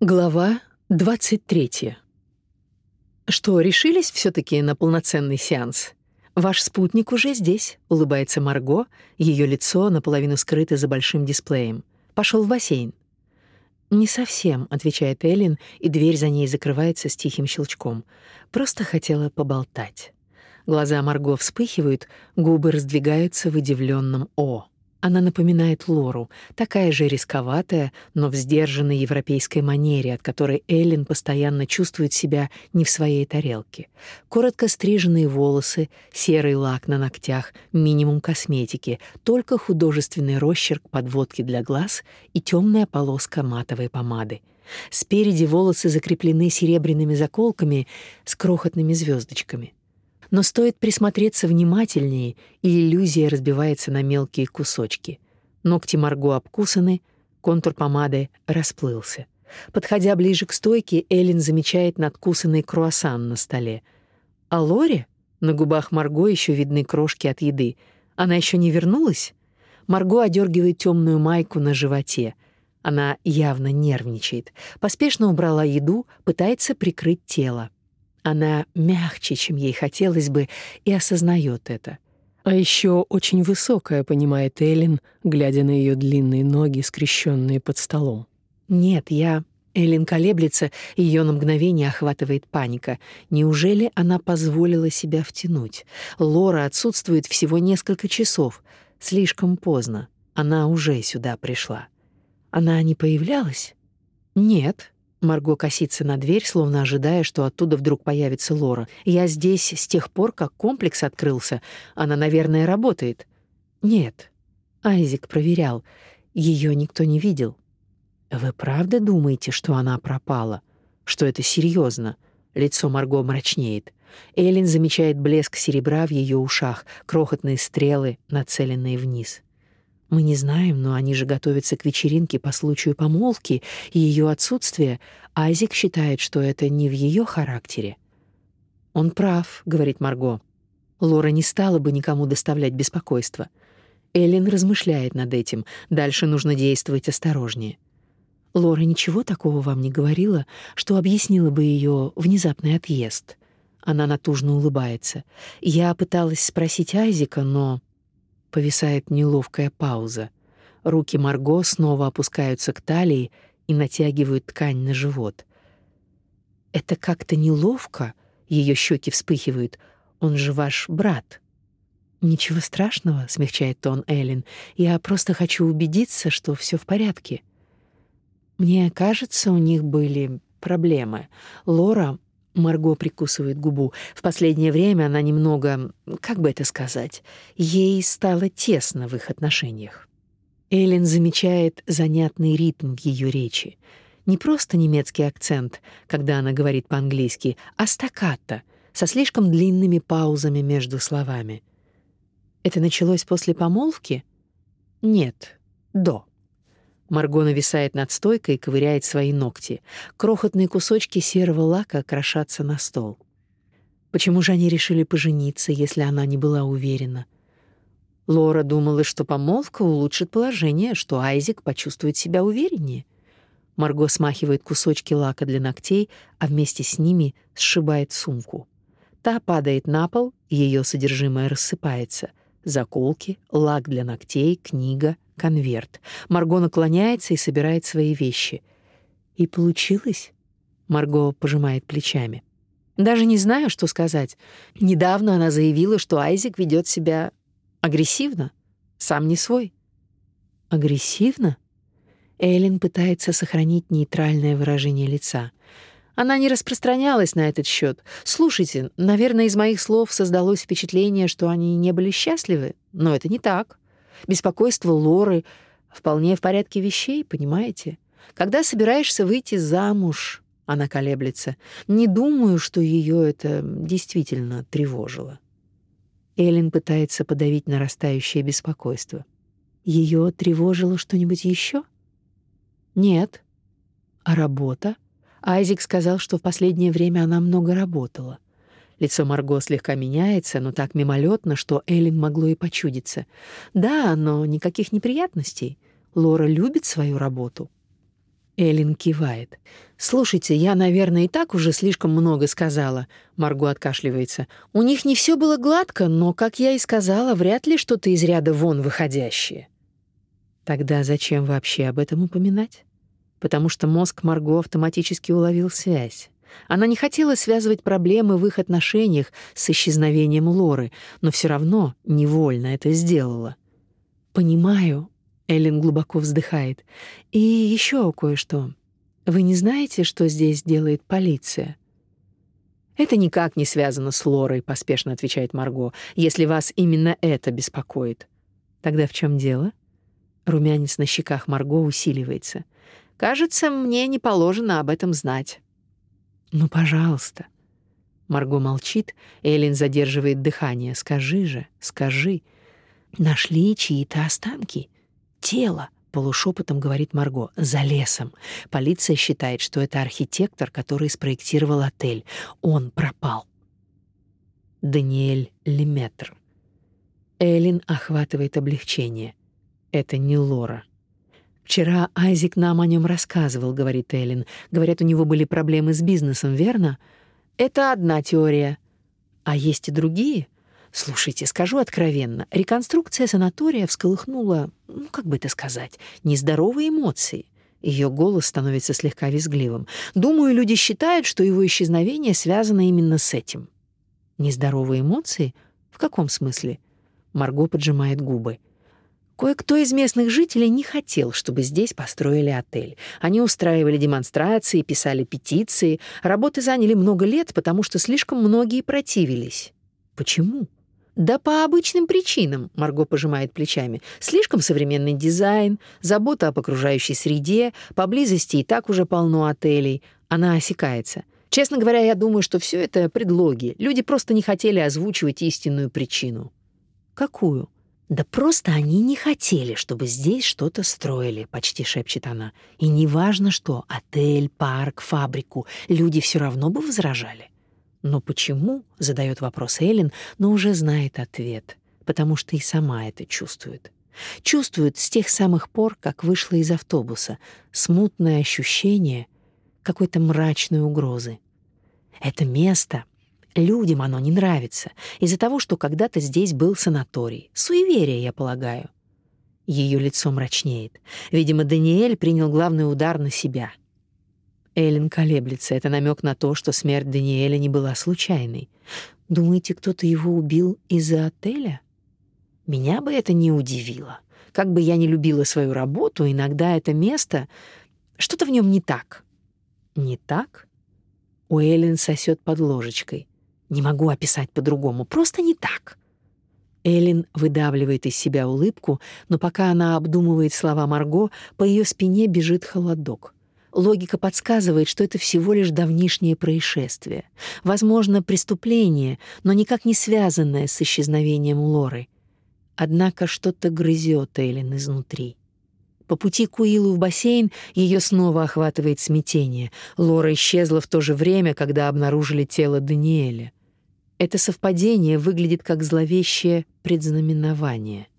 Глава 23. Что, решились все таки на полноценный сеанс? Ваш спутник уже здесь, улыбается Марго, ее лицо наполовину скрыто за большим дисплеем. Пошел в бассейн. Не совсем, отвечает Эллен, и дверь за ней закрывается с тихим щелчком. Просто хотела поболтать. Глаза Марго вспыхивают, губы раздвигаются в удивленном о. Она напоминает Лору, такая же рисковатая, но в сдержанной европейской манере, от которой Эллен постоянно чувствует себя не в своей тарелке. Коротко стриженные волосы, серый лак на ногтях, минимум косметики, только художественный росчерк подводки для глаз и темная полоска матовой помады. Спереди волосы закреплены серебряными заколками с крохотными звездочками. Но стоит присмотреться внимательнее, и иллюзия разбивается на мелкие кусочки. Ногти Марго обкусаны, контур помады расплылся. Подходя ближе к стойке, Эллен замечает надкусанный круассан на столе. А Лори? На губах Марго еще видны крошки от еды. Она еще не вернулась? Марго одергивает темную майку на животе. Она явно нервничает. Поспешно убрала еду, пытается прикрыть тело. Она мягче, чем ей хотелось бы, и осознает это. А еще очень высокая, понимает Эллен, глядя на ее длинные ноги, скрещенные под столом. Нет, я Эллен колеблется, ее на мгновение охватывает паника. Неужели она позволила себя втянуть? Лора отсутствует всего несколько часов. Слишком поздно. Она уже сюда пришла. Она не появлялась? Нет. Марго косится на дверь, словно ожидая, что оттуда вдруг появится Лора. Я здесь с тех пор, как комплекс открылся. Она, наверное, работает. Нет. Айзик проверял. Ее никто не видел. Вы правда думаете, что она пропала? Что это серьезно? Лицо Марго мрачнеет. Элин замечает блеск серебра в ее ушах, крохотные стрелы, нацеленные вниз. Мы не знаем, но они же готовятся к вечеринке по случаю помолвки и ее отсутствия. Айзик считает, что это не в ее характере. Он прав, говорит Марго. Лора не стала бы никому доставлять беспокойство. Эллен размышляет над этим. Дальше нужно действовать осторожнее. Лора ничего такого вам не говорила, что объяснило бы ее внезапный отъезд. Она натужно улыбается. Я пыталась спросить Айзика, но Повисает неловкая пауза. Руки Марго снова опускаются к талии и натягивают ткань на живот. Это как-то неловко, ее щеки вспыхивают. Он же ваш брат. Ничего страшного, смягчает тон Эллен. Я просто хочу убедиться, что все в порядке. Мне кажется, у них были проблемы. Лора Марго прикусывает губу. В последнее время она немного, как бы это сказать, ей стало тесно в их отношениях. Эллен замечает занятный ритм в ее речи. Не просто немецкий акцент, когда она говорит по-английски, а стаккато, со слишком длинными паузами между словами. Это началось после помолвки? Нет, до. Марго нависает над стойкой и ковыряет свои ногти. Крохотные кусочки серого лака крошатся на стол. Почему же они решили пожениться, если она не была уверена? Лора думала, что помолвка улучшит положение, что Айзик почувствует себя увереннее. Марго смахивает кусочки лака для ногтей, а вместе с ними сшибает сумку. Та падает на пол, ее содержимое рассыпается. Заколки, лак для ногтей, книга — конверт. Марго наклоняется и собирает свои вещи. И получилось? Марго пожимает плечами. Даже не знаю, что сказать. Недавно она заявила, что Айзик ведет себя агрессивно, сам не свой. Агрессивно? Эллен пытается сохранить нейтральное выражение лица. Она не распространялась на этот счет. Слушайте, наверное, из моих слов создалось впечатление, что они не были счастливы, но это не так. Беспокойство Лоры вполне в порядке вещей, понимаете? Когда собираешься выйти замуж, она колеблется. Не думаю, что ее это действительно тревожило. Элин пытается подавить нарастающее беспокойство. Ее тревожило что-нибудь еще? Нет. А работа? Айзик сказал, что в последнее время она много работала. Лицо Марго слегка меняется, но так мимолетно, что Эллен могло и почудиться. Да, но никаких неприятностей. Лора любит свою работу. Эллен кивает. «Слушайте, я, наверное, и так уже слишком много сказала», — Марго откашливается. «У них не все было гладко, но, как я и сказала, вряд ли что-то из ряда вон выходящее». Тогда зачем вообще об этом упоминать? Потому что мозг Марго автоматически уловил связь. Она не хотела связывать проблемы в их отношениях с исчезновением Лоры, но все равно невольно это сделала. «Понимаю», — Эллен глубоко вздыхает. «И еще кое-что. Вы не знаете, что здесь делает полиция?» «Это никак не связано с Лорой», — поспешно отвечает Марго, «если вас именно это беспокоит». «Тогда в чем дело?» Румянец на щеках Марго усиливается. «Кажется, мне не положено об этом знать». «Ну, пожалуйста». Марго молчит, Эллен задерживает дыхание. «Скажи же, скажи. Нашли чьи-то останки. Тело» полушепотом говорит Марго, за лесом. Полиция считает, что это архитектор, который спроектировал отель. Он пропал. Даниэль Леметр. Эллен охватывает облегчение. Это не Лора. Вчера Айзик нам о нем рассказывал, говорит Эллен. Говорят, у него были проблемы с бизнесом, верно? Это одна теория. А есть и другие? Слушайте, скажу откровенно, реконструкция санатория всколыхнула, ну, как бы это сказать, нездоровые эмоции. Ее голос становится слегка визгливым. Думаю, люди считают, что его исчезновение связано именно с этим. Нездоровые эмоции? В каком смысле? Марго поджимает губы. Кое-кто из местных жителей не хотел, чтобы здесь построили отель. Они устраивали демонстрации, писали петиции. Работы заняли много лет, потому что слишком многие противились. Почему? Да по обычным причинам, Марго пожимает плечами. Слишком современный дизайн, забота об окружающей среде, поблизости и так уже полно отелей. Она осекается. Честно говоря, я думаю, что все это предлоги. Люди просто не хотели озвучивать истинную причину. Какую? Да просто они не хотели, чтобы здесь что-то строили, почти шепчет она. И неважно что, отель, парк, фабрику, люди все равно бы возражали. Но почему? задает вопрос Эллен, но уже знает ответ, потому что и сама это чувствует. Чувствует с тех самых пор, как вышла из автобуса, смутное ощущение какой-то мрачной угрозы. Это место Людям оно не нравится из-за того, что когда-то здесь был санаторий. Суеверие, я полагаю. Ее лицо мрачнеет. Видимо, Даниэль принял главный удар на себя. Эллен колеблется. Это намек на то, что смерть Даниэля не была случайной. Думаете, кто-то его убил из-за отеля? Меня бы это не удивило. Как бы я ни любила свою работу, иногда это место... Что-то в нем не так. Не так? У Эллен сосет под ложечкой. Не могу описать по-другому, просто не так. Элин выдавливает из себя улыбку, но пока она обдумывает слова Марго, по ее спине бежит холодок. Логика подсказывает, что это всего лишь давнишнее происшествие, возможно, преступление, но никак не связанное с исчезновением Лоры. Однако что-то грызет Элин изнутри. По пути к Уиллу в бассейн ее снова охватывает смятение. Лора исчезла в то же время, когда обнаружили тело Даниэля. Это совпадение выглядит как зловещее предзнаменование —